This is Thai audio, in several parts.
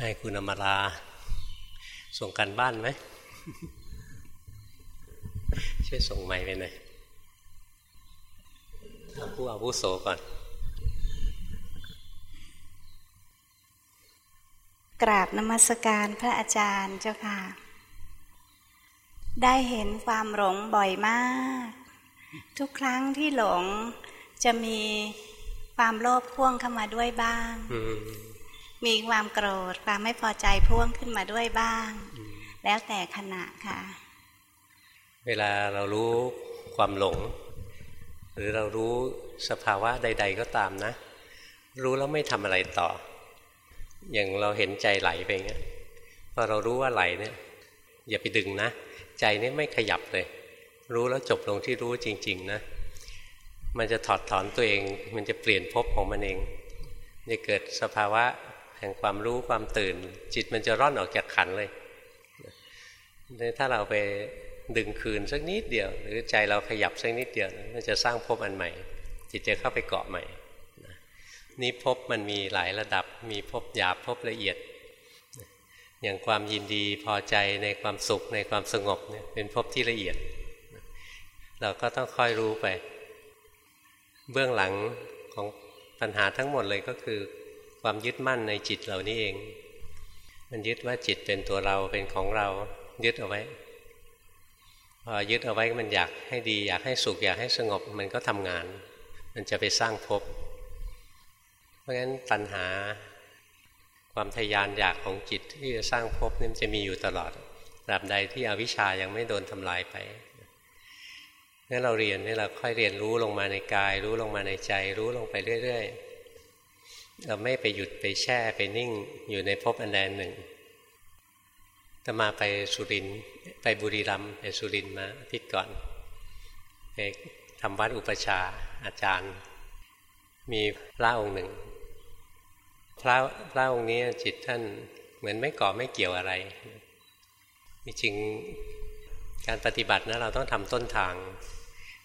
ให้คุณอมรา ส่งกันบ้านไหมช่วยส่งไม้ไปหน่อยผู้อาวุโสก่อน กราบนมัสการพระอาจารย์เจ้าค่ะ ได้เห็นความหลงบ่อยมาก ทุกครั้งที่หลงจะมีความโลภพ่วงเข้ามาด้วยบ้าง มีความโกรธความไม่พอใจพ่วงขึ้นมาด้วยบ้าง แล้วแต่ขณะค่ะ เวลาเรารู้ความหลง หรือเรารู้สภาวะใด ๆ ก็ตามนะ รู้แล้วไม่ทำอะไรต่อ อย่างเราเห็นใจไหลไปเงี้ยพอเรารู้ว่าไหลเนี่ย อย่าไปดึงนะ ใจนี่ไม่ขยับเลย รู้แล้วจบลงที่รู้จริง ๆ นะ มันจะถอดถอนตัวเอง มันจะเปลี่ยนภพของมันเองจะเกิดสภาวะ แห่งความรู้ความตื่น จิตมันจะร่อนออกจากขันเลยถ้าเราไปดึงคืนสักนิดเดียว หรือใจเราขยับสักนิดเดียวมันจะสร้างภพอันใหม่ จิตจะเข้าไปเกาะใหม่นี่ภพมันมีหลายระดับมีภพหยาบภพละเอียด อย่างความยินดีพอใจในความสุขในความสงบเนี่ยเป็นภพที่ละเอียด เราก็ต้องค่อยรู้ไป เบื้องหลังของปัญหาทั้งหมดเลยก็คือ ความยึดมั่นในจิตเรานี่เอง มันยึดว่าจิตเป็นตัวเราเป็นของเรา ยึดเอาไว้พอยึดเอาไว้มันอยากให้ดี อยากให้สุขอยากให้สงบมันก็ทำงาน มันจะไปสร้างภพเพราะฉะนั้นตัณหาความทยานอยากของจิตที่จะสร้างภพนี่มันจะมีอยู่ตลอดตราบใดที่อวิชชายังไม่โดนทำลายไปงั้นเราเรียนนี่เราค่อยเรียนรู้ลงมาในกาย รู้ลงมาในใจ รู้ลงไปเรื่อยๆ เราไม่ไปหยุดไปแช่ไปนิ่งอยู่ในภพอันใดหนึ่งจะมาไปสุรินไปบุรีรัมย์ไปสุรินมาทิศก่อนไปทำวัดอุปชาอาจารย์ มีพระองค์หนึ่ง พระพระองค์นี้จิตท่านเหมือนไม่ก่อไม่เกี่ยวอะไรจริงการปฏิบัตินะเราต้องทำต้นทาง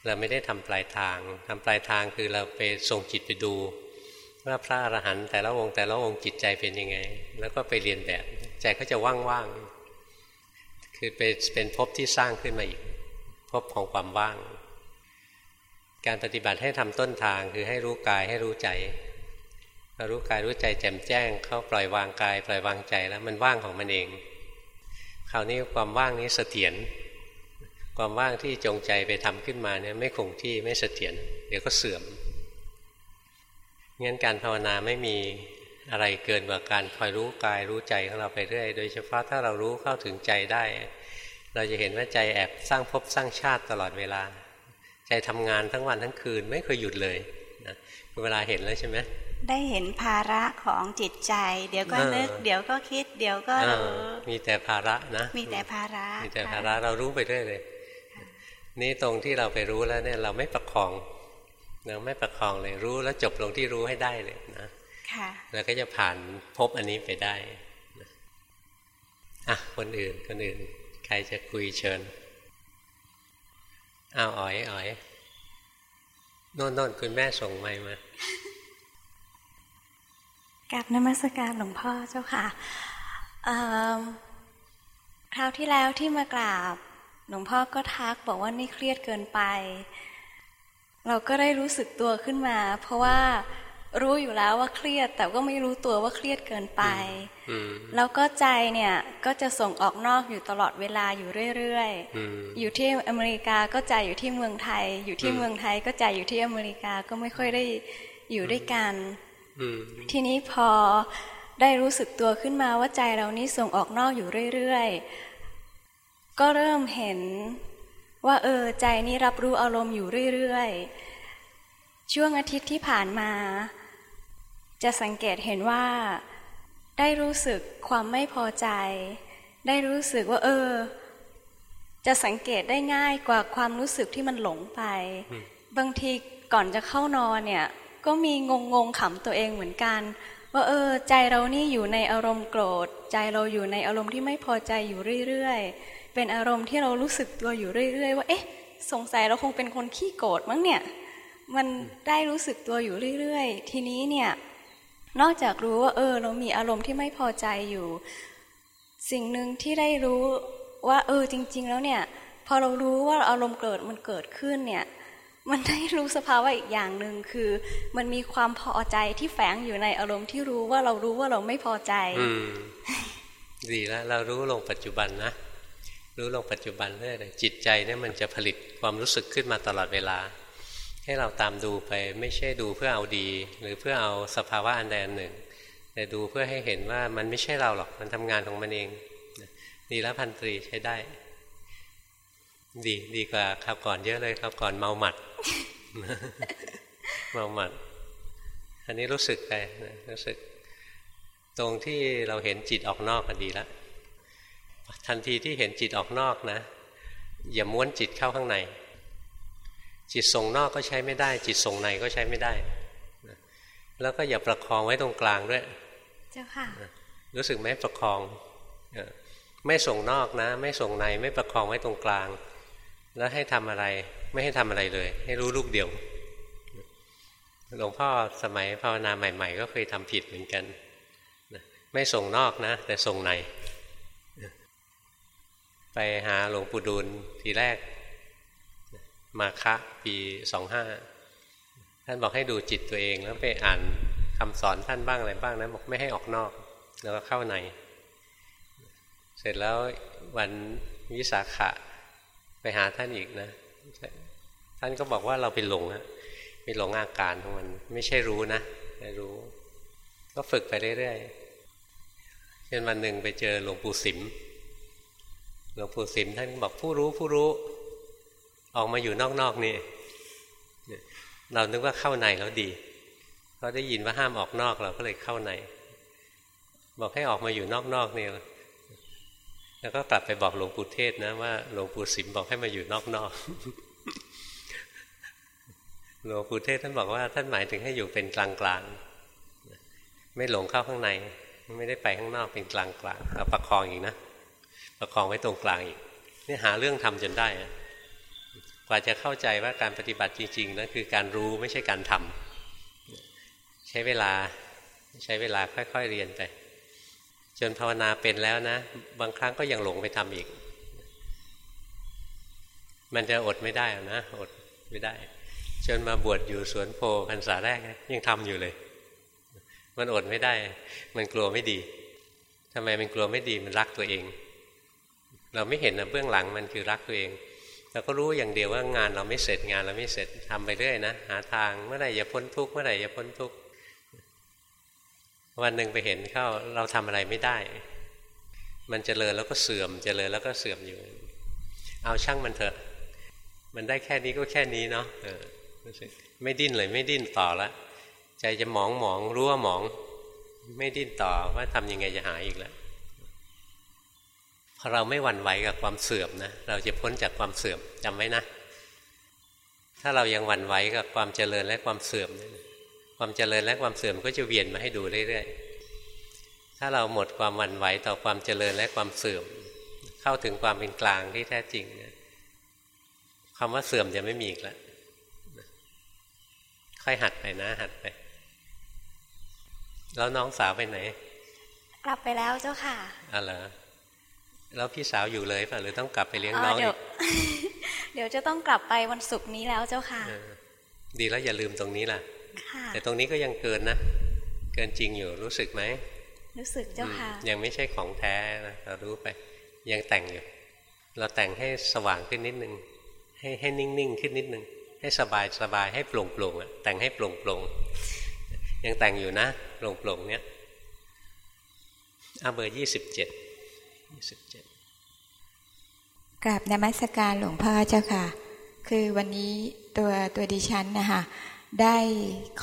เราไม่ได้ทำปลายทางทำปลายทางคือเราไปส่งจิตไปดู ว่าพระอรหันต์แต่ละองค์แต่ละองค์จิตใจเป็นยังไง แล้วก็ไปเรียนแบบใจก็จะว่างๆคือเป็นเป็นภพที่สร้างขึ้นมาอีกภพของความว่าง การปฏิบัติให้ทำต้นทางคือให้รู้กายให้รู้ใจพอรู้กายรู้ใจแจ่มแจ้ง เข้าปล่อยวางกาย ปล่อยวางใจแล้วมันว่างของมันเอง คราวนี้ความว่างนี้เสถียรความว่างที่จงใจไปทำขึ้นมาเนี่ยไม่คงที่ไม่เสถียรเดี๋ยวก็เสื่อม งั้นการภาวนาไม่มีอะไรเกินกว่าการคอยรู้กายรู้ใจของเราไปเรื่อย โดยเฉพาะถ้าเรารู้เข้าถึงใจได้ เราจะเห็นว่าใจแอบสร้างภพสร้างชาติตลอดเวลา ใจทำงานทั้งวันทั้งคืนไม่เคยหยุดเลยนะเวลาเห็นแล้วใช่ไหมได้เห็นภาระของจิตใจ เดี๋ยวก็นึก เดี๋ยวก็คิด เดี๋ยวก็รู้มีแต่ภาระนะมีแต่ภาระ มีแต่ภาระเรารู้ไปเรื่อยเลย นี่ตรงที่เราไปรู้แล้วเนี่ยเราไม่ประคอง เราไม่ประคองเลยรู้แล้วจบลงที่รู้ให้ได้เลยนะแล้วก็จะผ่านพบอันนี้ไปได้อะคนอื่นคนอื่น ใครจะคุยเชิญอ้าวอ๋อยอ๋อยโน่นโน่นคุณแม่ส่งไมมากับนมัสการหลวงพ่อเจ้าค่ะคราวที่แล้วที่มากราบ หลวงพ่อก็ทักบอกว่านี่เครียดเกินไป เราก็ได้รู้สึกตัวขึ้นมา เพราะว่ารู้อยู่แล้วว่าเครียด แต่ก็ไม่รู้ตัวว่าเครียดเกินไปแล้วก็ใจเนี่ยก็จะส่งออกนอกอยู่ตลอดเวลาอยู่เรื่อยๆอยู่ที่อเมริกาก็ใจอยู่ที่เมืองไทย อยู่ที่เมืองไทยก็ใจอยู่ที่อเมริกาก็ไม่ค่อยได้อยู่ด้วยกันทีนี้พอได้รู้สึกตัวขึ้นมาว่าใจเรานี้ส่งออกนอกอยู่เรื่อยๆก็เริ่มเห็น ว่าเออใจนี้รับรู้อารมณ์อยู่เรื่อยๆ ช่วงอาทิตย์ที่ผ่านมา จะสังเกตเห็นว่า ได้รู้สึกความไม่พอใจ ได้รู้สึกว่า เออ จะสังเกตได้ง่ายกว่าความรู้สึกที่มันหลงไป บางทีก่อนจะเข้านอนเนี่ย ก็มีงงงขำตัวเองเหมือนกัน ว่าเออ ใจเรานี่อยู่ในอารมณ์โกรธ ใจเราอยู่ในอารมณ์ที่ไม่พอใจอยู่เรื่อยๆ เป็นอารมณ์ที่เรารู้สึกตัวอยู่เรื่อย ๆ ว่า เอ๊ะ สงสัยเราคงเป็นคนขี้โกรธมั้งเนี่ย มันได้รู้สึกตัวอยู่เรื่อย ๆ ทีนี้เนี่ย นอกจากรู้ว่า เออ เรามีอารมณ์ที่ไม่พอใจอยู่ สิ่งหนึ่งที่ได้รู้ว่า เออ จริง ๆ แล้วเนี่ย พอเรารู้ว่าอารมณ์เกิดมันเกิดขึ้นเนี่ยมันได้รู้สภาวะอีกอย่างหนึ่งคือ มันมีความพอใจที่แฝงอยู่ในอารมณ์ที่รู้ว่าเรารู้ว่าเราไม่พอใจดีแล้วเรารู้ลงปัจจุบันนะ รู้ลงปัจจุบันเรื่อยๆจิตใจเนี่ยมันจะผลิตความรู้สึกขึ้นมาตลอดเวลา ให้เราตามดูไปไม่ใช่ดูเพื่อเอาดี หรือเพื่อเอาสภาวะอันใดอันหนึ่ง แต่ดูเพื่อให้เห็นว่ามันไม่ใช่เราหรอกมันทำงานของมันเองดีแล้วพันตรีใช้ได้ ดีดีกว่าครับก่อนเยอะเลยครับก่อนเมาหมัดเมาหมัด อันนี้รู้สึกไปรู้สึก ตรงที่เราเห็นจิตออกนอกก็ดีแล้ว ทันทีที่เห็นจิตออกนอกนะ อย่าม้วนจิตเข้าข้างใน จิตส่งนอกก็ใช้ไม่ได้ จิตส่งในก็ใช้ไม่ได้ แล้วก็อย่าประคองไว้ตรงกลางด้วย เจ้าค่ะ รู้สึกไหมประคอง ไม่ส่งนอกนะ ไม่ส่งในไม่ประคองไว้ตรงกลาง แล้วให้ทำอะไร ไม่ให้ทำอะไรเลย ให้รู้ลูกเดียวหลวงพ่อสมัยภาวนาใหม่ ๆ ก็เคยทำผิดเหมือนกัน ไม่ส่งนอกนะ แต่ส่งใน ไปหาหลวงปู่ดูลทีแรก มาคะปีสองห้าท่านบอกให้ดูจิตตัวเองแล้วไปอ่านคำสอนท่านบ้างอะไรบ้างนะบอกไม่ให้ออกนอก แล้วก็เข้าใน เสร็จแล้ววันวิสาขะไปหาท่านอีกนะ ท่านก็บอกว่าเราไปหลงอะไปหลงอาการของมัน ไม่ใช่รู้นะไม่รู้ ก็ฝึกไปเรื่อยๆจนวันหนึ่งไปเจอหลวงปู่สิม หลวงปู่สิมท่านบอกผู้รู้ผู้รู้ ออกมาอยู่นอกๆนี่เรานึกว่าเข้าในแล้วดีเราได้ยินว่าห้ามออกนอกเราก็เลยเข้าใน บอกให้ออกมาอยู่นอกๆนี่แล้วก็กลับไปบอกหลวงปู่เทศนะว่าหลวงปู่สิมบอกให้มาอยู่นอกๆหลวงปู่เทศท่านบอกว่าท่านหมายถึงให้อยู่เป็นกลางๆไม่หลงเข้าข้างใน ไม่ได้ไปข้างนอกเป็นกลางๆเอาประคองอีกนะ ประคองไว้ตรงกลางอีกนี่หาเรื่องทำจนได้กว่าจะเข้าใจว่าการปฏิบัติจริงๆนั่นคือการรู้ไม่ใช่การทำใช้เวลาใช้เวลาค่อยๆเรียนไป จนภาวนาเป็นแล้วนะ บางครั้งก็ยังหลงไปทำอีก มันจะอดไม่ได้นะอดไม่ได้ จนมาบวชอยู่สวนโพพรรษาแรกยังทำอยู่เลย มันอดไม่ได้ มันกลัวไม่ดีทำไมมันกลัวไม่ดีมันรักตัวเอง เราไม่เห็นนะเบื้องหลังมันคือรักตัวเองเราก็รู้อย่างเดียวว่างานเราไม่เสร็จงานเราไม่เสร็จทำไปเรื่อยนะหาทางเมื่อไหร่จะพ้นทุกข์เมื่อไหร่จะพ้นทุกข์วันหนึ่งไปเห็นเข้าเราทำอะไรไม่ได้ มันเจริญแล้วก็เสื่อมเจริญแล้วก็เสื่อมอยู่ เอาช่างมันเถอะ มันได้แค่นี้ก็แค่นี้เนาะไม่ดิ้นเลยไม่ดิ้นต่อละใจจะหมองหมองรู้ว่าหมอง ไม่ดิ้นต่อว่าทำยังไงจะหายอีกแล้ว เราไม่หวั่นไหวกับความเสื่อมนะเราจะพ้นจากความเสื่อมจำไว้นะ ถ้าเรายังหวั่นไหวกับความเจริญและความเสื่อม ความเจริญและความเสื่อมก็จะเวียนมาให้ดูเรื่อยๆถ้าเราหมดความหวั่นไหวต่อความเจริญและความเสื่อม เข้าถึงความเป็นกลางที่แท้จริงคำว่าเสื่อมจะไม่มีอีกแล้วค่อยหัดไปนะ หัดไป แล้วน้องสาวไปไหน กลับไปแล้วเจ้าค่ะอ๋อเหรอ แล้วพี่สาวอยู่เลยป่ะหรือต้องกลับไปเลี้ยงน้องอีกเดี๋ยวจะต้องกลับไปวันศุกร์นี้แล้วเจ้าค่ะ ดีแล้วอย่าลืมตรงนี้ล่ะ แต่ตรงนี้ก็ยังเกินนะ เกินจริงอยู่รู้สึกไหม รู้สึกเจ้าค่ะ ยังไม่ใช่ของแท้นะเรารู้ไป ยังแต่งอยู่ เราแต่งให้สว่างขึ้นนิดนึง ให้ให้นิ่งๆขึ้นนิดนึง ให้สบายสบายให้โปร่งโปร่งแต่งให้โปร่งโปร่งยังแต่งอยู่นะโปร่งโปร่งเนี้ยอาเบอร์ยี่สิบเจ็ด กราบนมัสการหลวงพ่อเจ้าค่ะ คือวันนี้ตัวตัวดิฉันนะคะได้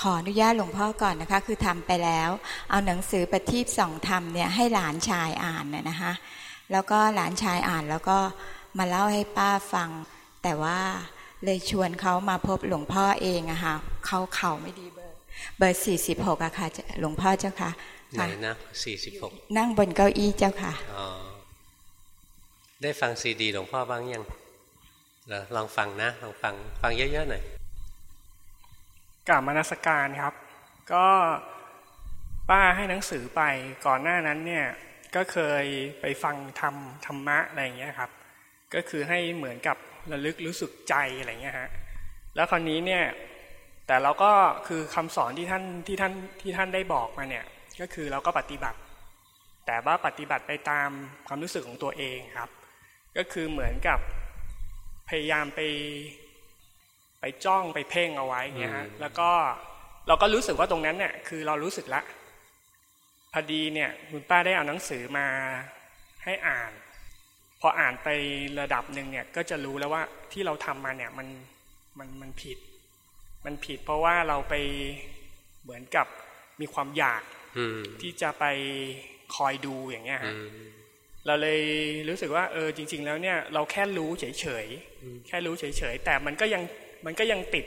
ขออนุญาตหลวงพ่อก่อนนะคะ คือทำไปแล้ว เอาหนังสือปฏิบสองธรรมเนี่ยให้หลานชายอ่านนะคะแล้วก็หลานชายอ่านแล้วก็มาเล่าให้ป้าฟัง แต่ว่าเลยชวนเขามาพบหลวงพ่อเองอะค่ะเขาเข่าไม่ดีเบอร์เบอร์สี่สิบหกอะค่ะหลวงพ่อเจ้าค่ะไหนนะสี่สิบหกนั่งบนเก้าอี้เจ้าค่ะอ๋อ ได้ฟังซีดีหลวงพ่อบ้างยังเลองฟังนะ ลองฟัง ฟังเยอะๆหน่อยกล่าวมนสการครับ ก็ป้าให้หนังสือไปก่อนหน้านั้นเนี่ยก็เคยไปฟังธรรมธรรมะอะไรอย่างเงี้ยครับ ก็คือให้เหมือนกับระลึกรู้สึกใจอะไรเงี้ยฮะแล้วคราวนี้เนี่ยแต่เราก็คือคำสอนที่ท่านที่ท่านที่ท่านได้บอกมาเนี่ยก็คือเราก็ปฏิบัติ แต่ว่าปฏิบัติไปตามความรู้สึกของตัวเองครับ ก็คือเหมือนกับพยายามไปไปจ้องไปเพ่งเอาไว้เนี่ยฮะแล้วก็เราก็รู้สึกว่าตรงนั้นเนี่ยคือเรารู้สึกละพอดีเนี่ยคุณป้าได้เอาหนังสือมาให้อ่าน พออ่านไประดับหนึ่งเนี่ยก็จะรู้แล้วว่าที่เราทำมาเนี่ยมันมันมันผิด มันผิดเพราะว่าเราไปเหมือนกับมีความอยากที่จะไปคอยดูอย่างเงี้ยฮะ เราเลยรู้สึกว่าเออจริง ๆ แล้วเนี่ยเราแค่รู้เฉยๆแค่รู้เฉยๆแต่มันก็ยังมันก็ยังติด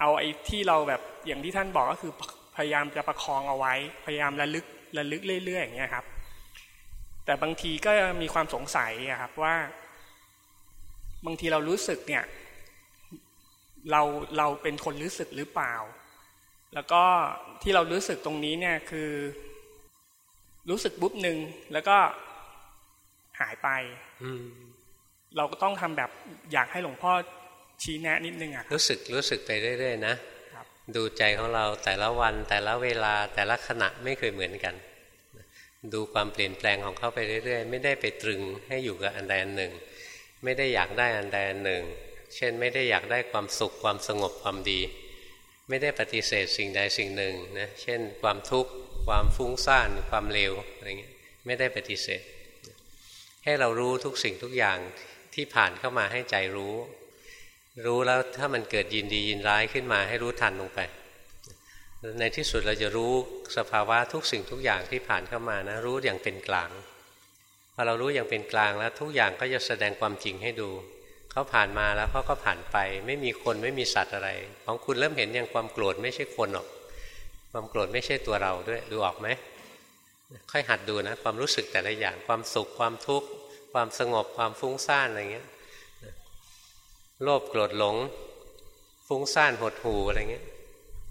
เอาไอ้ที่เราแบบอย่างที่ท่านบอกก็คือพยายามจะประคองเอาไว้ พยายามระลึกระลึกเรื่อยๆอย่างเงี้ยครับ แต่บางทีก็มีความสงสัยครับว่า บางทีเรารู้สึกเนี่ย เราเราเป็นคนรู้สึกหรือเปล่า แล้วก็ที่เรารู้สึกตรงนี้เนี่ยคือ รู้สึกบุ๊บหนึ่งแล้วก็ หายไปเราก็ต้องทำแบบอยากให้หลวงพ่อชี้แนะนิดนึงอะรู้สึกรู้สึกไปเรื่อยๆนะดูใจของเราแต่ละวันแต่ละเวลาแต่ละขณะไม่เคยเหมือนกัน ดูความเปลี่ยนแปลงของเขาไปเรื่อยๆ ไม่ได้ไปตรึงให้อยู่กับอันใดอันหนึ่ง ไม่ได้อยากได้อันใดอันหนึ่ง เช่นไม่ได้อยากได้ความสุขความสงบความดี ไม่ได้ปฏิเสธสิ่งใดสิ่งหนึ่งนะเช่น ความทุกข์ความฟุ้งซ่านความเลวอะไรเงี้ยไม่ได้ปฏิเสธ ให้เรารู้ทุกสิ่งทุกอย่างที่ผ่านเข้ามาให้ใจรู้ รู้แล้วถ้ามันเกิดยินดียินร้ายขึ้นมาให้รู้ทันลงไป ในที่สุดเราจะรู้สภาวะทุกสิ่งทุกอย่างที่ผ่านเข้ามานะ รู้อย่างเป็นกลางพอเรารู้อย่างเป็นกลางแล้วทุกอย่างก็จะแสดงความจริงให้ดูเขาผ่านมาแล้วเขาก็ผ่านไป ไม่มีคนไม่มีสัตว์อะไร ของคุณเริ่มเห็นอย่างความโกรธไม่ใช่คนหรอก ความโกรธไม่ใช่ตัวเราด้วยดูออกไหม ค่อยหัดดูนะความรู้สึกแต่ละอย่างความสุขความทุกข์ความสงบความฟุ้งซ่านอะไรเงี้ยโลภโกรธหลง ฟุ้งซ่านหดหูอะไรเงี้ย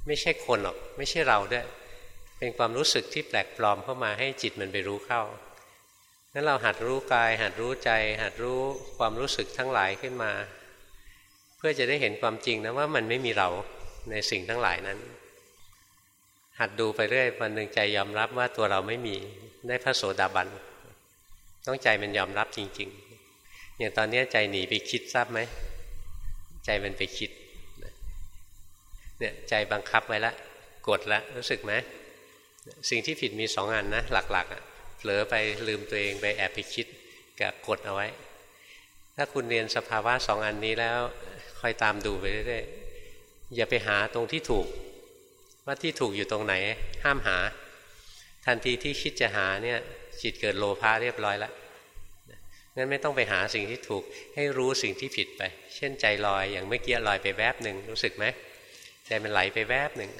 ไม่ใช่คนหรอก ไม่ใช่เราด้วย เป็นความรู้สึกที่แปลกปลอมเข้ามาให้จิตมันไปรู้เข้านั้นเราหัดรู้กาย หัดรู้ใจ หัดรู้ความรู้สึกทั้งหลายขึ้นมา เพื่อจะได้เห็นความจริงนะว่ามันไม่มีเราในสิ่งทั้งหลายนั้น หัดดูไปเรื่อยวันหนึ่งใจยอมรับว่าตัวเราไม่มีได้พระโสดาบันต้องใจมันยอมรับจริง ๆ อย่างตอนนี้ใจหนีไปคิดทราบไหมใจมันไปคิดเนี่ยใจบังคับไว้ละกดละรู้สึกไหมสิ่งที่ผิดมีสองอันนะหลักๆอะเผลอไปลืมตัวเองไปแอบไปคิดกับกดเอาไว้ ถ้าคุณเรียนสภาวะสองอันนี้แล้วคอยตามดูไปเรื่อยๆอย่าไปหาตรงที่ถูก ว่าที่ถูกอยู่ตรงไหน ห้ามหา ทันทีที่คิดจะหาเนี่ยจิตเกิดโลภะเรียบร้อยแล้วงั้นไม่ต้องไปหาสิ่งที่ถูกให้รู้สิ่งที่ผิดไป เช่นใจลอยอย่างเมื่อกี้ลอยไปแวบหนึ่งรู้สึกไหมใจมันไหลไปแวบหนึ่ง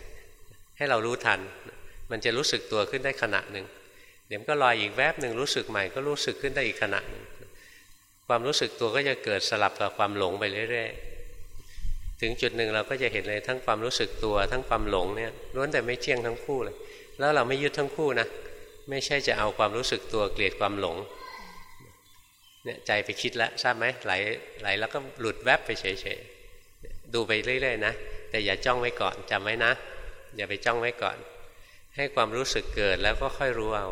ให้เรารู้ทัน มันจะรู้สึกตัวขึ้นได้ขณะหนึ่งเดี๋ยวก็ลอยอีกแวบหนึ่งรู้สึกใหม่ก็รู้สึกขึ้นได้อีกขณะหนึ่งความรู้สึกตัวก็จะเกิดสลับกับความหลงไปเรื่อยๆ ถึงจุดหนึ่งเราก็จะเห็นเลยทั้งความรู้สึกตัวทั้งความหลงเนี่ยล้วนแต่ไม่เที่ยงทั้งคู่เลย แล้วเราไม่ยึดทั้งคู่นะไม่ใช่จะเอาความรู้สึกตัวเกลียดความหลงเนี่ยใจไปคิดแล้วทราบไหมไหลไหลแล้วก็หลุดแวบไปเฉยๆดูไปเรื่อยๆนะแต่อย่าจ้องไว้ก่อนจำไว้นะ อย่าไปจ้องไว้ก่อน ให้ความรู้สึกเกิดแล้วก็ค่อยรู้เอา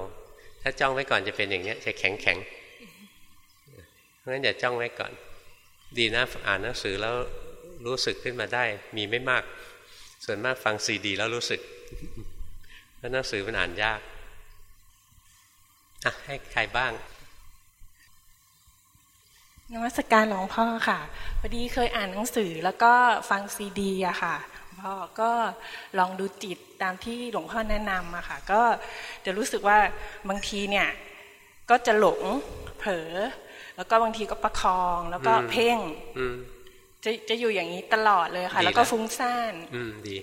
ถ้าจ้องไว้ก่อนจะเป็นอย่างนี้จะแข็งแข็งเพราะฉะนั้นอย่าจ้องไว้ก่อน ดีนะอ่านหนังสือแล้ว รู้สึกขึ้นมาได้มีไม่มาก ส่วนมากฟังซีดี แล้วรู้สึกเพราะหนังสือมันอ่านยากอะให้ใครบ้างนวัตการหลวงพ่อค่ะพอดีเคยอ่านหนังสือแล้วก็ฟังซีดีอะค่ะพ่อก็ลองดูจิตตามที่หลวงพ่อแนะนำอะค่ะ ก็จะรู้สึกว่าบางทีเนี่ย ก็จะหลงเผลอแล้วก็บางทีก็ประคองแล้วก็เพ่ง จะจะอยู่อย่างนี้ตลอดเลยค่ะ แล้วก็ฟุ้งซ่าน อืมดี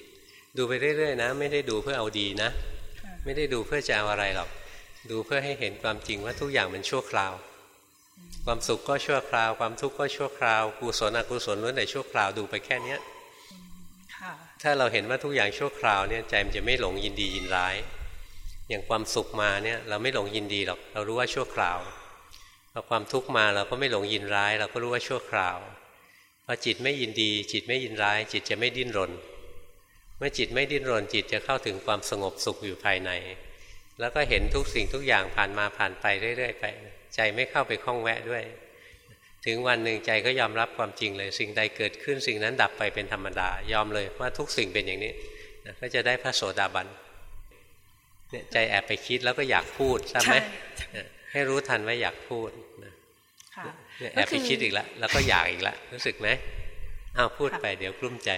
ดูไปเรื่อยๆนะ ไม่ได้ดูเพื่อเอาดีนะ ไม่ได้ดูเพื่อจะเอาอะไรหรอก ดูเพื่อให้เห็นความจริงว่าทุกอย่างมันชั่วคราว ความสุขก็ชั่วคราว ความทุกข์ก็ชั่วคราวกุศลอกุศลล้วนแต่ชั่วคราวดูไปแค่เนี้ยถ้าเราเห็นว่าทุกอย่างชั่วคราวเนี่ยใจมันจะไม่หลงยินดียินร้าย อย่างความสุขมาเนี่ย เราไม่หลงยินดีหรอกเรารู้ว่าชั่วคราวพอความทุกข์มาเราก็ไม่หลงยินร้าย เราก็รู้ว่าชั่วคราวพ อจิตไม่ยินดี จิตไม่ยินร้าย จิตจะไม่ดิ้นรน เมื่อจิตไม่ดิ้นรน จิตจะเข้าถึงความสงบสุขอยู่ภายใน แล้วก็เห็นทุกสิ่งทุกอย่างผ่านมาผ่านไปเรื่อยๆไป ใจไม่เข้าไปคล้องแวะด้วย ถึงวันหนึ่งใจก็ยอมรับความจริงเลย สิ่งใดเกิดขึ้นสิ่งนั้นดับไปเป็นธรรมดา ยอมเลยว่าทุกสิ่งเป็นอย่างนี้ก็จะได้พระโสดาบันเนี่ยใจแอบไปคิดแล้วก็อยากพูดใช่ไหมให้รู้ทันว่าอยากพูดนะ แอบไปคิดอีกแล้วแล้วก็อยากอีกแล้วรู้สึกไหมอ้าวพูดไปเดี๋ยวกลุ้มใจ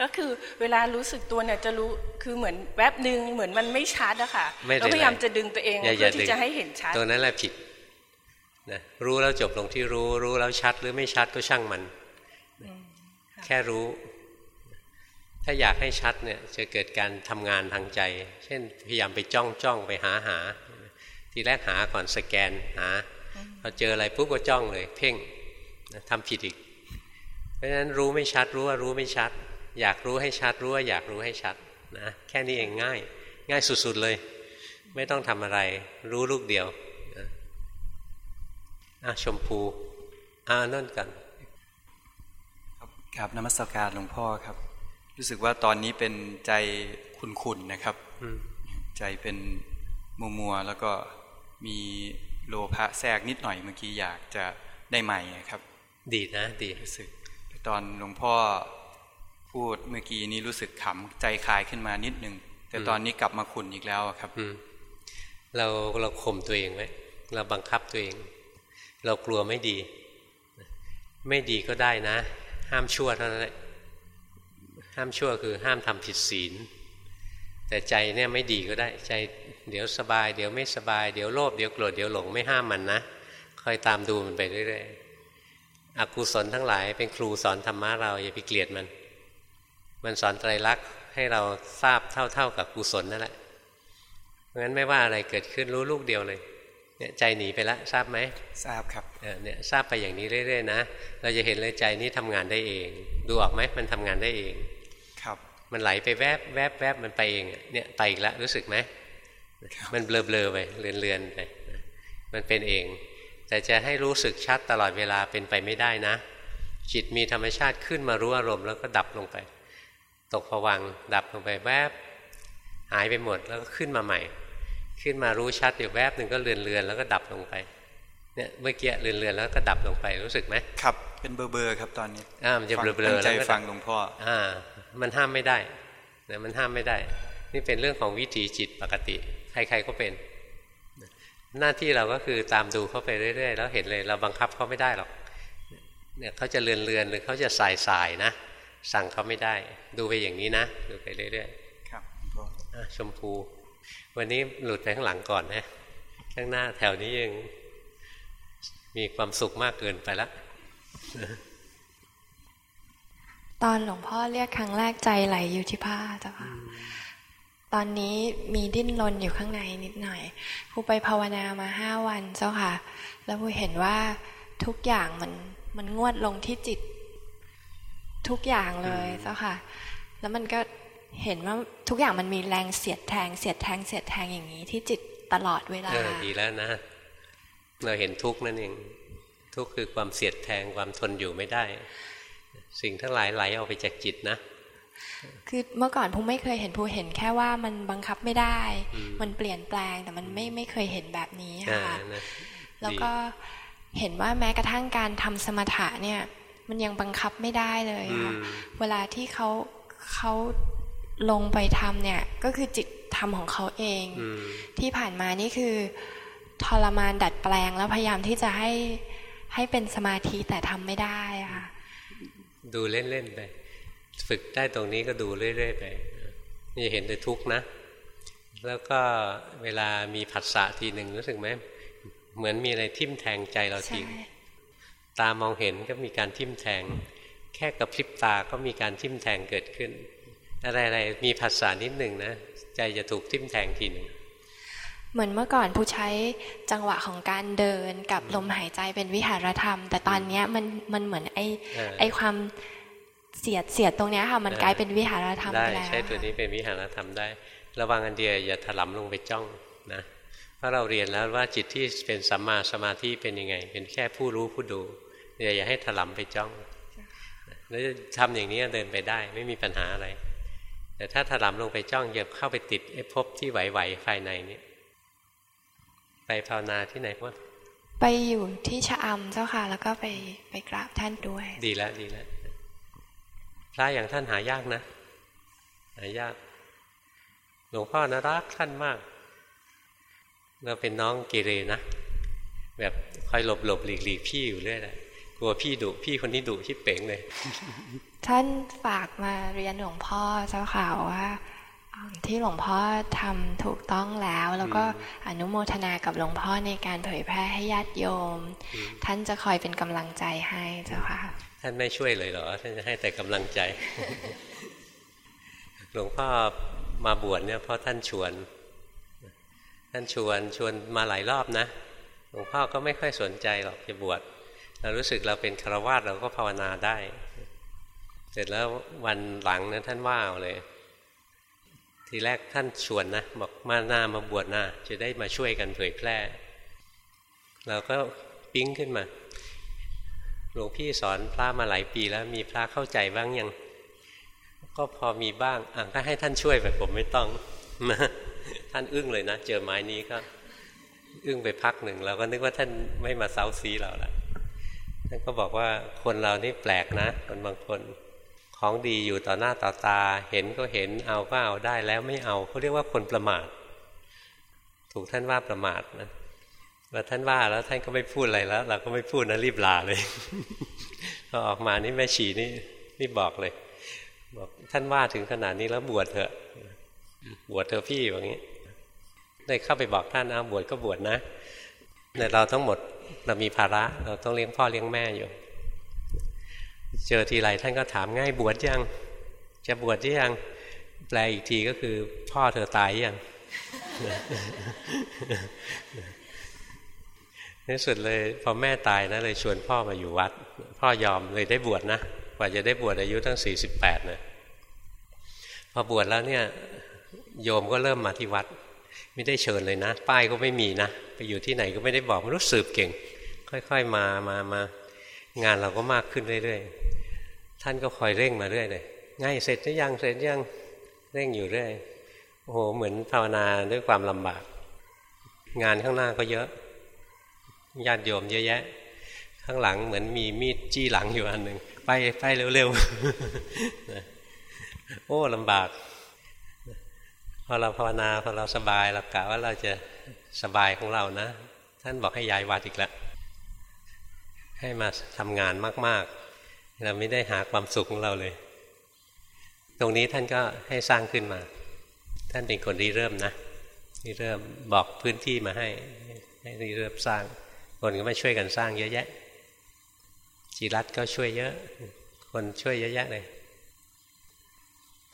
ก็คือเวลารู้สึกตัวเนี่ยจะรู้คือเหมือนแวบหนึ่งเหมือนมันไม่ชัดอะค่ะก็พยายามจะดึงตัวเองเพื่อที่จะให้เห็นชัดตัวนั้นแหละผิดนะรู้แล้วจบลงที่รู้รู้แล้วชัดหรือไม่ชัดก็ช่างมัน แค่รู้ ถ้าอยากให้ชัดเนี่ยจะเกิดการทำงานทางใจ เช่นพยายามไปจ้องจ้องไปหาหา ทีแรกหาก่อนสแกนหาพ อเจออะไรปุ๊บก็จ้องเลย เพ่งทำผิดอีก เพราะฉะนั้นรู้ไม่ชัดรู้ว่ารู้ไม่ชัด อยากรู้ให้ชัดรู้ว่าอยากรู้ให้ชัดนะแค่นี้เองง่าย ง่ายสุดๆเลย ไม่ต้องทำอะไร รู้ลูกเดียวอะชมพูอ่านั่นกันครับกราบนมัสการหลวงพ่อครับ รู้สึกว่าตอนนี้เป็นใจคุนๆนะครับใจเป็นมัวมัวแล้วก็มี โลภะแทรกนิดหน่อยเมื่อกี้อยากจะได้ใหม่ครับ ดีนะดีรู้สึก ตอนหลวงพ่อพูดเมื่อกี้นี้รู้สึกขำใจคลายขึ้นมานิดนึง แต่ตอนนี้กลับมาขุนอีกแล้วครับเราเราข่มตัวเองไว้เราบังคับตัวเอง เรากลัวไม่ดี ไม่ดีก็ได้นะ ห้ามชั่วเท่านั้นแหละห้ามชั่วคือห้ามทำผิดศีล แต่ใจเนี่ยไม่ดีก็ได้ใจเดี๋ยวสบาย เดี๋ยวไม่สบาย เดี๋ยวโลภเดี๋ยวโกรธเดี๋ยวหลงไม่ห้ามมันนะคอยตามดูมันไปเรื่อยๆอกุศลทั้งหลายเป็นครูสอนธรรมะเราอย่าไปเกลียดมัน มันสอนไตรลักษณ์ให้เราทราบเท่าๆกับกุศลนั่นแหละเพราะงั้นไม่ว่าอะไรเกิดขึ้นรู้ลูกเดียวเลยเนี่ยใจหนีไปแล้วทราบไหมทราบครับเนี่ยทราบไปอย่างนี้เรื่อยๆนะ เราจะเห็นเลยใจนี้ทำงานได้เอง ดูออกไหมมันทำงานได้เอง มันไหลไปแวบแวบแวบมันไปเองเนี่ยไปอีกแล้วรู้สึกไหมมันเบลอเบลอไปเลือนเลือนไปมันเป็นเอง แต่จะให้รู้สึกชัดตลอดเวลาเป็นไปไม่ได้นะ จิตมีธรรมชาติขึ้นมารู้อารมณ์แล้วก็ดับลงไป ตกผวังดับลงไปแวบหายไปหมดแล้วก็ขึ้นมาใหม่ ขึ้นมารู้ชัดอยู่แวบหนึ่งก็เลือนเลือนแล้วก็ดับลงไปเนี่ยเมื่อกี้เลือนเลือนแล้วก็ดับลงไปรู้สึกไหมครับ เป็นเบอร์เบอร์ครับตอนนี้อ่ามันจะเบลอเบลอแล้วใจฟังหลวงพ่ออ่า มันห้ามไม่ได้นะมันห้ามไม่ได้ นี่เป็นเรื่องของวิถีจิตปกติ ใครๆก็เป็น หน้าที่เราก็คือตามดูเขาไปเรื่อยๆ แล้วเห็นเลยเราบังคับเขาไม่ได้หรอกเนี่ยเขาจะเลือนเลือนหรือเขาจะสายสายนะ สั่งเขาไม่ได้ ดูไปอย่างนี้นะ ดูไปเรื่อยๆ ครับชมพู วันนี้หลุดไปข้างหลังก่อนนะ ข้างหน้าแถวนี้ยังมีความสุขมากเกินไปแล้ว ตอนหลวงพ่อเรียกครั้งแรกใจไหลอยู่ที่ผ้าเจ้าค่ะตอนนี้มีดิ้นรนอยู่ข้างในนิดหน่อยครูไปภาวนามาห้าวันเจ้าค่ะ แล้วครูเห็นว่าทุกอย่างมันมันงวดลงที่จิตทุกอย่างเลยเจ้าค่ะ แล้วมันก็เห็นว่าทุกอย่างมันมีแรงเสียดแทง เสียดแทง เสียดแทงอย่างนี้ที่จิตตลอดเวลาดีแล้วนะ เราเห็นทุกนั่นเอง ทุกคือความเสียดแทงความทนอยู่ไม่ได้ สิ่งทั้งหลายไหลออกไปจากจิตนะคือเมื่อก่อนผู้ไม่เคยเห็นผู้เห็นแค่ว่ามันบังคับไม่ได้ มันเปลี่ยนแปลงแต่มันไม่ไม่เคยเห็นแบบนี้ค่ะแล้วก็เห็นว่าแม้กระทั่งการทำสมถะเนี่ย มันยังบังคับไม่ได้เลยค่ะเวลาที่เขาเขาลงไปทำเนี่ย ก็คือจิตทำของเขาเอง ที่ผ่านมานี่คือทรมานดัดแปลงแล้วพยายามที่จะให้ให้เป็นสมาธิแต่ทำไม่ได้ค่ะ ดูเล่นๆไป ฝึกได้ตรงนี้ก็ดูเรื่อยๆไปนี่เห็นแต่ทุกข์นะ แล้วก็เวลามีผัสสะทีหนึ่งรู้สึกไหมเหมือนมีอะไรทิ่มแทงใจเราจริงตามองเห็นก็มีการทิ่มแทง แค่กระพริบตาก็มีการทิ่มแทงเกิดขึ้น อะไรๆมีผัสสะนิดหนึ่งนะ ใจจะถูกทิ่มแทงทีหนึ่ง เหมือนเมื่อก่อนผู้ใช้จังหวะของการเดินกับลมหายใจเป็นวิหารธรรม แต่ตอนนี้มันมันเหมือนไอไอความเสียดเสียดตรงนี้ค่ะมันกลายเป็นวิหารธรรมได้ใช้ตัวนี้เป็นวิหารธรรมได้ ระวังอันเดียวอย่าถลำลงไปจ้องนะเพราะเราเรียนแล้วว่าจิตที่เป็นสัมมาสมาธิเป็นยังไง เป็นแค่ผู้รู้ผู้ดูอย่าอย่าให้ถลำไปจ้องแล้วทำอย่างนี้เดินไปได้ไม่มีปัญหาอะไร แต่ถ้าถลำลงไปจ้องอย่าเข้าไปติดไอ้ภพที่ไหวๆภายในนี้ ไปภาวนาที่ไหนพ่อไปอยู่ที่ชะอำเจ้าค่ะ แล้วก็ไปไปกราบท่านด้วย ดีแล้วดีแล้วพระอย่างท่านหายากนะ หายาก หลวงพ่อนะรักท่านมาก เราเป็นน้องเกเรนะ แบบคอยหลบหลบหลีกหลีกพี่อยู่เรื่อยเลยกลัวพี่ดุพี่คนนี้ดุที่เป่งเลย ท่านฝากมาเรียนหลวงพ่อเจ้าข่าวว่า ที่หลวงพ่อทำถูกต้องแล้ว แล้วก็อนุโมทนากับหลวงพ่อในการเผยแพร่ให้ญาติโยม ท่านจะคอยเป็นกำลังใจให้เจ้าค่ะ ท่านไม่ช่วยเลยเหรอ ท่านจะให้แต่กำลังใจ หลวงพ่อมาบวชเนี่ยเพราะท่านชวน ท่านชวนชวนมาหลายรอบนะ หลวงพ่อก็ไม่ค่อยสนใจหรอกจะบวชเรารู้สึกเราเป็นฆราวาสเราก็ภาวนาได้ เสร็จแล้ววันหลังนั้นท่านว่าเลย ทีแรกท่านชวนนะบอกมาหน้ามาบวชหน้าจะได้มาช่วยกันเผยแพร่ เราก็ปิ้งขึ้นมาหลวงพี่สอนพระมาหลายปีแล้วมีพระเข้าใจบ้างยังก็พอมีบ้างอะก็ให้ท่านช่วยแบบผมไม่ต้องท่านอึ้งเลยนะเจอไม้นี้ก็ อึ้งไปพักหนึ่งเราก็นึกว่าท่านไม่มาเซาซีเราละท่านก็บอกว่าคนเรานี่แปลกนะ คนบางคน ของดีอยู่ต่อหน้าต่อตา เห็นก็เห็นเอาก็เอาได้แล้วไม่เอาเขาเรียกว่าคนประมาท ถูกท่านว่าประมาทนะว่าท่านว่าแล้วท่านก็ไม่พูดอะไรแล้ว เราก็ไม่พูดนะรีบลาเลยพอออกมานี่แม่ชีนี่รีบบอกเลยบอกท่านว่าถึงขนาดนี้แล้วบวชเถอะ บวชเถอะพี่อย่างนี้ได้เข้าไปบอกท่านเอาบวชก็บวชนะแต่เราทั้งหมดเรามีภาระ เราต้องเลี้ยงพ่อเลี้ยงแม่อยู่ เจอทีไรท่านก็ถามง่ายบวชยัง จะบวชยัง แปลอีกทีก็คือ พ่อเธอตายยังในสุดเลยพอแม่ตายนะเลยชวนพ่อมาอยู่วัด พ่อยอมเลยได้บวชนะกว่าจะได้บวชอายุตั้งสี่สิบแปดนะพอบวชแล้วเนี่ยโยมก็เริ่มมาที่วัด ไม่ได้เชิญเลยนะ ป้ายก็ไม่มีนะ ไปอยู่ที่ไหนก็ไม่ได้บอกมรู้สืบเก่ง ค่อย ๆ มามามา งานเราก็มากขึ้นเรื่อยๆ ท่านก็คอยเร่งมาเรื่อยเลยง่ายเสร็จหรือยังเสร็จยังเร่งอยู่เรื่อยโอ้โหเหมือนภาวนาด้วยความลำบาก งานข้างหน้าก็เยอะญาติโยมเยอะแยะ ข้างหลังเหมือนมีมีดจี้หลังอยู่อันหนึ่งไปไปเร็วๆโอ้ลำบาก พอเราภาวนาพอเราสบายเรากะว่าเราจะสบายของเรานะ ท่านบอกให้ย้ายวัดอีกแล้ว ให้มาทำงานมาก ๆ เราไม่ได้หาความสุขของเราเลย ตรงนี้ท่านก็ให้สร้างขึ้นมา ท่านเป็นคนรีเริ่มนะรีเริ่มบอกพื้นที่มาให้ ให้รีเริ่มสร้าง คนก็มาช่วยกันสร้างเยอะแยะ จีรัตก็ช่วยเยอะ คนช่วยเยอะแยะเลย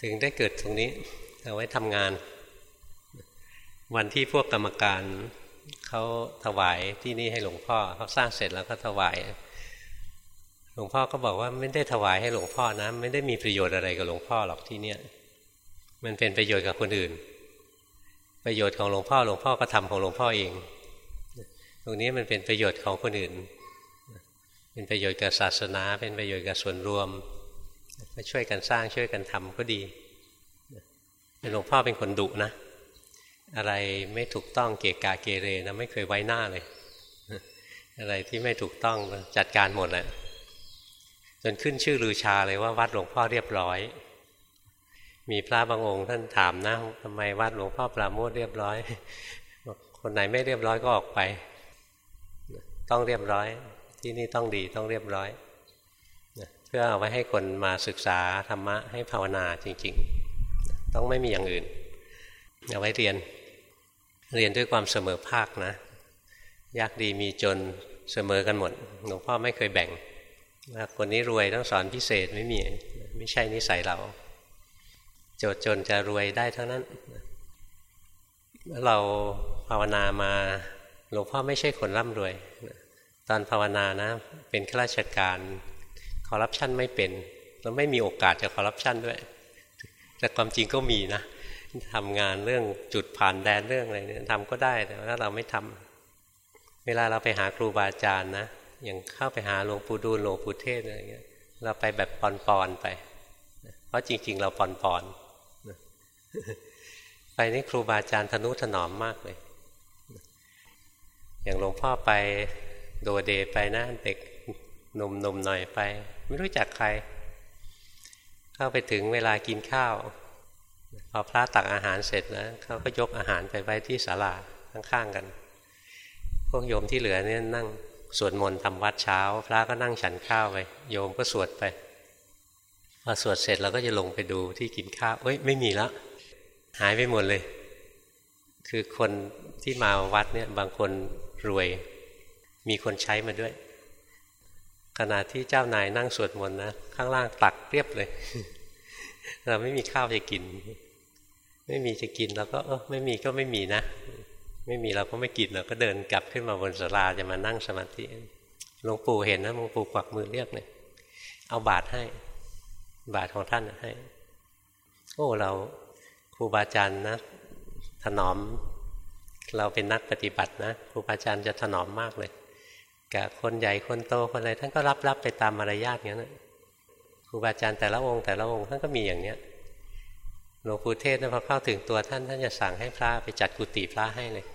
ถึงได้เกิดตรงนี้เอาไว้ทำงาน วันที่พวกกรรมการ เขาถวายที่นี่ให้หลวงพ่อเขาสร้างเสร็จแล้วก็ถวาย หลวงพ่อก็บอกว่าไม่ได้ถวายให้หลวงพ่อนะ ไม่ได้มีประโยชน์อะไรกับหลวงพ่อหรอกที่เนี่ย มันเป็นประโยชน์กับคนอื่น ประโยชน์ของหลวงพ่อหลวงพ่อก็ทำของหลวงพ่อเอง ตรงนี้มันเป็นประโยชน์ของคนอื่น เป็นประโยชน์กับศาสนา เป็นประโยชน์กับส่วนรวมก็ช่วยกันสร้างช่วยกันทำก็ดีหลวงพ่อเป็นคนดุนะ อะไรไม่ถูกต้องเกกะเกเรนะไม่เคยไว้หน้าเลย อะไรที่ไม่ถูกต้องจัดการหมดแหละจนขึ้นชื่อลือชาเลยว่าวัดหลวงพ่อเรียบร้อย มีพระบางองค์ท่านถามนะทำไมวัดหลวงพ่อปราโมทเรียบร้อยคนไหนไม่เรียบร้อยก็ออกไป ต้องเรียบร้อย ที่นี่ต้องดีต้องเรียบร้อยเพื่อเอาไว้ให้คนมาศึกษาธรรมะให้ภาวนาจริง ๆ ต้องไม่มีอย่างอื่นเอาไว้เรียน เรียนด้วยความเสมอภาคนะ ยากดีมีจนเสมอกันหมดหลวงพ่อไม่เคยแบ่งว่าคนนี้รวยต้องสอนพิเศษไม่มี ไม่ใช่นิสัยเรา โจดจนจะรวยได้เท่านั้น เราภาวนามาหลวงพ่อไม่ใช่คนร่ำรวย ตอนภาวนานะ เป็นข้าราชการคอร์รัปชันไม่เป็น แล้วไม่มีโอกาสจะคอร์รัปชันด้วย แต่ความจริงก็มีนะ ทำงานเรื่องจุดผ่านแดนเรื่องอะไรเนี่ยทำก็ได้แต่ว่าเราไม่ทำเวลาเราไปหาครูบาอาจารย์นะอย่างเข้าไปหาหลวงปู่ดูลหลวงปู่เทศอะไรเงี้ยเราไปแบบปอนๆไป เพราะจริง ๆ เราปอนๆไปนี่ครูบาอาจารย์ทนุถนอมมากเลย อย่างหลวงพ่อไปโดเดไปนะเด็กหนุ่มๆหน่อยไป ไม่รู้จักใคร เข้าไปถึงเวลากินข้าว พอพระตักอาหารเสร็จนะเขาก็ยกอาหารไปไว้ที่ศาลาข้างๆกัน พวกโยมที่เหลือเนี่ยนั่งสวดมนต์ทำวัดเช้า พระก็นั่งฉันข้าวไปโยมก็สวดไปพอสวดเสร็จเราก็จะลงไปดูที่กินข้าวเอ้ยไม่มีแล้วหายไปหมดเลย คือคนที่มาวัดเนี่ยบางคนรวย มีคนใช้มาด้วย ขณะที่เจ้านายนั่งสวดมนต์นะ ข้างล่างตักเรียบเลย เราไม่มีข้าวจะกิน ไม่มีจะกินเราก็เออไม่มีก็ไม่มีนะ ไม่มีเราก็ไม่กินเราก็เดินกลับขึ้นมาบนศาลาจะมานั่งสมาธิหลวงปู่เห็นนะหลวงปู่กวักมือเรียกเลยเอาบาตรให้ บาตรของท่านให้ โอ้เราครูบาอาจารย์นะ ถนอม เราเป็นนักปฏิบัตินะครูบาอาจารย์จะถนอมมากเลยกับคนใหญ่คนโตคนอะไรท่านก็รับรับไปตามมารยาทอย่างนั้น รูบาอาจารย์แต่ละองค์แต่ละองค์ท่านก็มีอย่างเนี้ยหลวงปู่เทศนะพอเข้าถึงตัวท่านท่านจะสั่งให้พระไปจัดกุฏิพระให้เลย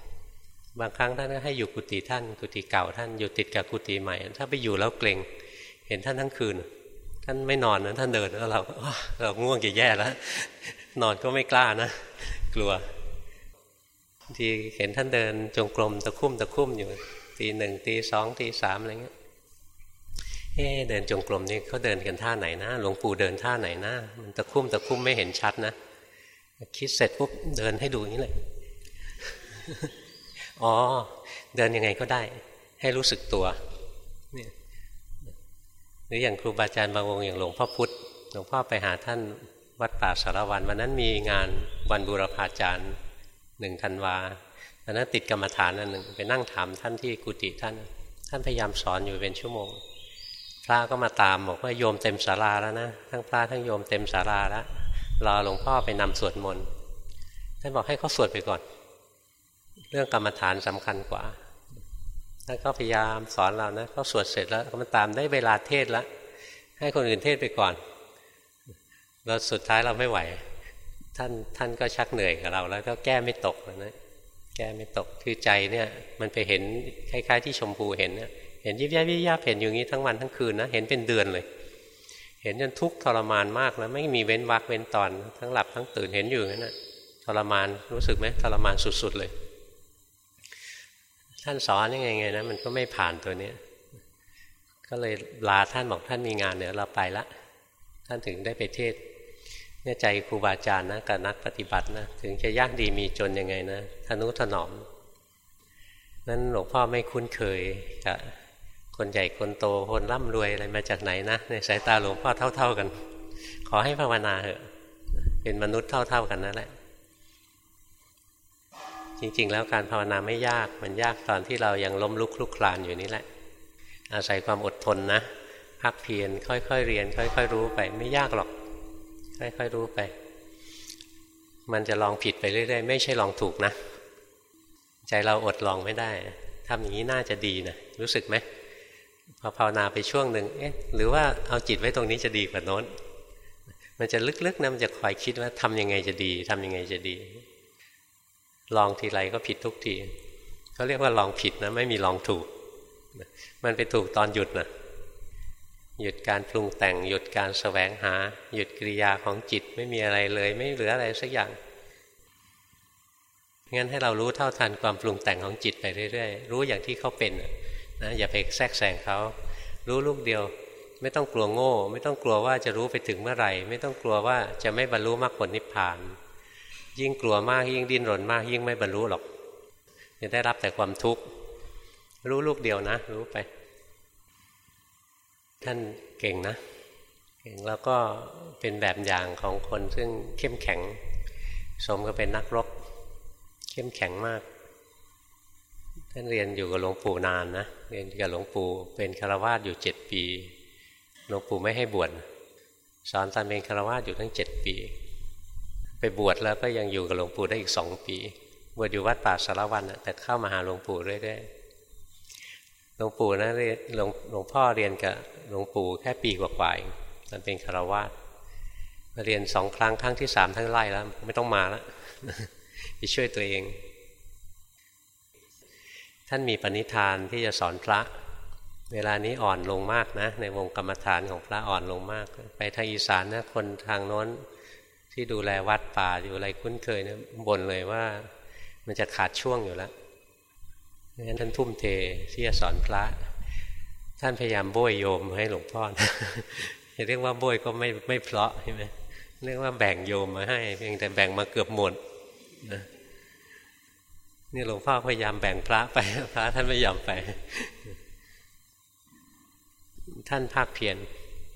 บางครั้งท่านก็ให้อยู่กุฏิท่าน กุฏิเก่าท่านอยู่ติดกับกุฏิใหม่ ถ้าไปอยู่แล้วเกรงเห็นท่านทั้งคืน ท่านไม่นอนนะท่านเดินแล้วเราเราง่วงจะแย่แล้ว นอนก็ไม่กล้านะ กลัวที่เห็นท่านเดินจงกรมตะคุ่มตะคุ่มอยู่ตีหนึ่งตีสองตีสามอะไรเงี้ย เอ๊เดินจงกรมนี่เขาเดินกันท่าไหนนะหลวงปู่เดินท่าไหนนะมันตะคุ่มตะคุ่มไม่เห็นชัดนะคิดเสร็จปุ๊บเดินให้ดูอย่างนี้เลยอ๋อ เดินยังไงก็ได้ ให้รู้สึกตัวเนี่ยหรืออย่างครูบาอาจารย์บางองค์อย่างหลวงพ่อพุธหลวงพ่อไปหาท่านวัดป่าสารวันวันนั้นมีงานวันบูรพาจารย์หนึ่งธันวาตอนนั้นติดกรรมฐานอันหนึ่งไปนั่งถามท่านที่กุฏิท่าน ท่านพยายามสอนอยู่เป็นชั่วโมง พระก็มาตามบอกว่าโยมเต็มศาลาแล้วนะทั้งพระทั้งโยมเต็มศาลาแล้วรอหลวงพ่อไปนำสวดมนต์ท่านบอกให้เขาสวดไปก่อน เรื่องกรรมฐานสำคัญกว่าท่านก็พยายามสอนเรานะเขาสวดเสร็จแล้วก็มาตามได้เวลาเทศแล้วให้คนอื่นเทศไปก่อนแล้วสุดท้ายเราไม่ไหว ท่านท่านก็ชักเหนื่อยกับเรา แล้วก็แก้ไม่ตกนะแก้ไม่ตกคือใจเนี่ย มันไปเห็นคล้าย ๆ ที่ชมพูเห็นเนี่ย ห็นยิบยับยิบยับเห็นอยู่งี้ทั้งวันทั้งคืนนะเห็นเป็นเดือนเลย เห็นจนทุกข์ทรมานมากแล้วไม่มีเว้นวักเว้นตอน ทั้งหลับทั้งตื่นเห็นอยู่นั่นนะทรมานรู้สึกไหมทรมานสุดๆเลย ท่านสอนยังไงไงนะมันก็ไม่ผ่านตัวเนี้ยก็เลยลาท่านบอกท่านมีงานเดี๋ยวเราไปละ ท่านถึงได้ไปเทศเนี่ยใจครูบาอาจารย์นะกับนักปฏิบัตินะถึงจะยากดีมีจนยังไงนะทนุถนอมนั้นหลวงพ่อไม่คุ้นเคยกับ คนใหญ่คนโตคนร่ำรวยอะไรมาจากไหนนะในสายตาหลวงพ่อเท่า ๆกัน ขอให้ภาวนาเถอะ เป็นมนุษย์เท่า ๆกันนั่นแหละ จริง ๆ แล้วการภาวนาไม่ยากมันยากตอนที่เรายังล้มลุกคลุกคลานอยู่นี่แหละ อาศัยความอดทนนะพักเพียรค่อยๆเรียน ค่อย ๆ รู้ไป ไม่ยากหรอก ค่อยๆรู้ไป มันจะลองผิดไปเรื่อยๆ ไม่ใช่ลองถูกนะ ใจเราอดลองไม่ได้ทำอย่างนี้น่าจะดีนะรู้สึกไหม พอภาวนาไปช่วงหนึ่งเอ๊ะหรือว่าเอาจิตไว้ตรงนี้จะดีกว่าโน้น มันจะลึกๆนะมันจะคอยคิดว่าทำยังไงจะดีทำยังไงจะดี ลองทีไรก็ผิดทุกทีเขาเรียกว่าลองผิดนะไม่มีลองถูก มันไปถูกตอนหยุดนะหยุดการปรุงแต่งหยุดการสแสวงหา หยุดกิริยาของจิตไม่มีอะไรเลย ไม่เหลืออะไรสักอย่างงั้นให้เรารู้เท่าทันความปรุงแต่งของจิตไปเรื่อยๆ รู้อย่างที่เขาเป็น นะอย่าไปแทรกแซงเขารู้ลูกเดียว ไม่ต้องกลัวโง่ ไม่ต้องกลัวว่าจะรู้ไปถึงเมื่อไหร่ ไม่ต้องกลัวว่าจะไม่บรรลุมรรคผลนิพพาน ยิ่งกลัวมากยิ่งดิ้นรนมาก ยิ่งไม่บรรลุหรอกจะได้รับแต่ความทุกข์รู้ลูกเดียวนะ รู้ไป ท่านเก่งนะเก่งแล้วก็เป็นแบบอย่างของคนซึ่งเข้มแข็ง สมก็เป็นนักรบ เข้มแข็งมาก ท่านเรียนอยู่กับหลวงปู่นานนะเรียนกับหลวงปู่เป็นคารวาสอยู่เจ็ดปีหลวงปู่ไม่ให้บวชสอนตอนเป็นคารวาสอยู่ทั้งเจ็ดปี ไปบวชแล้วก็ยังอยู่กับหลวงปู่ได้อีกสองปี บวชอยู่วัดป่าสารวันแต่เข้ามาหาหลวงปู่เรื่อยๆหลวงปู่นะหลวงหลวงพ่อเรียนกับหลวงปู่แค่ปีกว่าๆเองตอนเป็นคารวาสเรียนสองครั้งครั้งที่สามทั้งไล่แล้ว ไม่ต้องมาแล้วไปช่วยตัวเอง ท่านมีปณิธานที่จะสอนพระ เวลานี้อ่อนลงมากนะ ในวงกรรมฐานของพระอ่อนลงมาก ไปทางอีสานนะคนทางโน้นที่ดูแลวัดป่าอยู่อะไรคุ้นเคยนะบ่นเลยว่ามันจะขาดช่วงอยู่แล้วงั้นท่านทุ่มเทที่จะสอนพระ ท่านพยายามโบยโยมให้หลวงพ่อนะเรียกว่าโบยก็ไม่ไม่เพลาะใช่ไหมเรียกว่าแบ่งโยมมาให้ เพียงแต่แบ่งมาเกือบหมดนะ นี่หลวงพ่อพยายามแบ่งพระไป พระท่านไม่ยอมไป ท่านภาคเพียร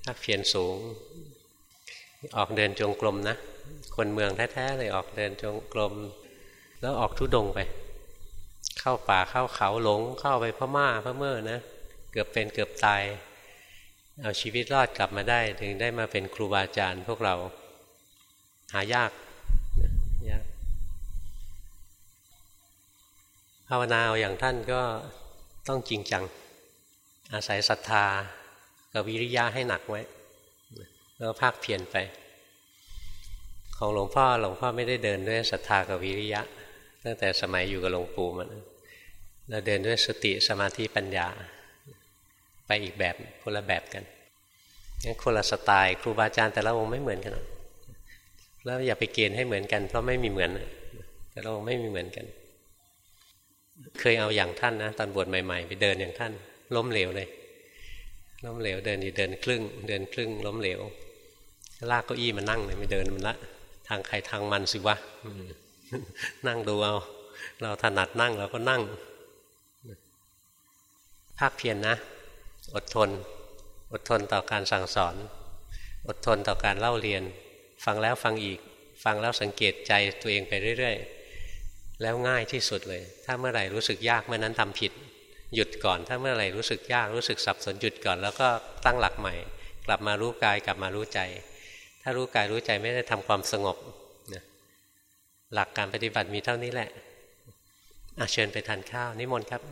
ภาคเพียรสูง ออกเดินจงกรมนะ คนเมืองแท้ๆเลยออกเดินจงกรม แล้วออกทุดงไป เข้าป่าเข้าเขาหลง เข้าไปพม่าพม่อนะ เกือบเป็นเกือบตาย เอาชีวิตรอดกลับมาได้ ถึงได้มาเป็นครูบาอาจารย์พวกเรา หายากยาก ภาวนาเอาอย่างท่านก็ต้องจริงจัง อาศัยศรัทธากับวิริยะให้หนักไว้ แล้วภาคเพียรไป ของหลวงพ่อหลวงพ่อไม่ได้เดินด้วยศรัทธากับวิริยะ ตั้งแต่สมัยอยู่กับหลวงปู่มันเราเดินด้วยสติสมาธิปัญญา ไปอีกแบบคนละแบบกันงั้นคนละสไตล์ครูบาอาจารย์แต่ละองค์ไม่เหมือนกันแล้วอย่าไปเกณฑ์ให้เหมือนกัน เพราะไม่มีเหมือนแต่ละองค์ไม่มีเหมือนกัน เคยเอาอย่างท่านนะตอนบวชใหม่ ๆ ไปเดินอย่างท่าน ล้มเหลวเลย ล้มเหลวเดินอยู่เดินครึ่ง เดินครึ่ง ล้มเหลว ลากเก้าอี้มานั่งเลยไม่เดินมันละ ทางใครทางมันสิวะนั่งดูเอา เราถนัดนั่งเราก็นั่ง ภาคเพียรนนะ อดทน อดทนต่อการสั่งสอน อดทนต่อการเล่าเรียน ฟังแล้วฟังอีก ฟังแล้วสังเกตใจตัวเองไปเรื่อย ๆ แล้วง่ายที่สุดเลย ถ้าเมื่อไหร่รู้สึกยากเมื่อนั้นทำผิด หยุดก่อน ถ้าเมื่อไหร่รู้สึกยากรู้สึกสับสนหยุดก่อน แล้วก็ตั้งหลักใหม่ กลับมารู้กายกลับมารู้ใจ ถ้ารู้กายรู้ใจไม่ได้ทำความสงบหลักการปฏิบัติมีเท่านี้แหละเชิญไปทานข้าวนิมนต์ครับ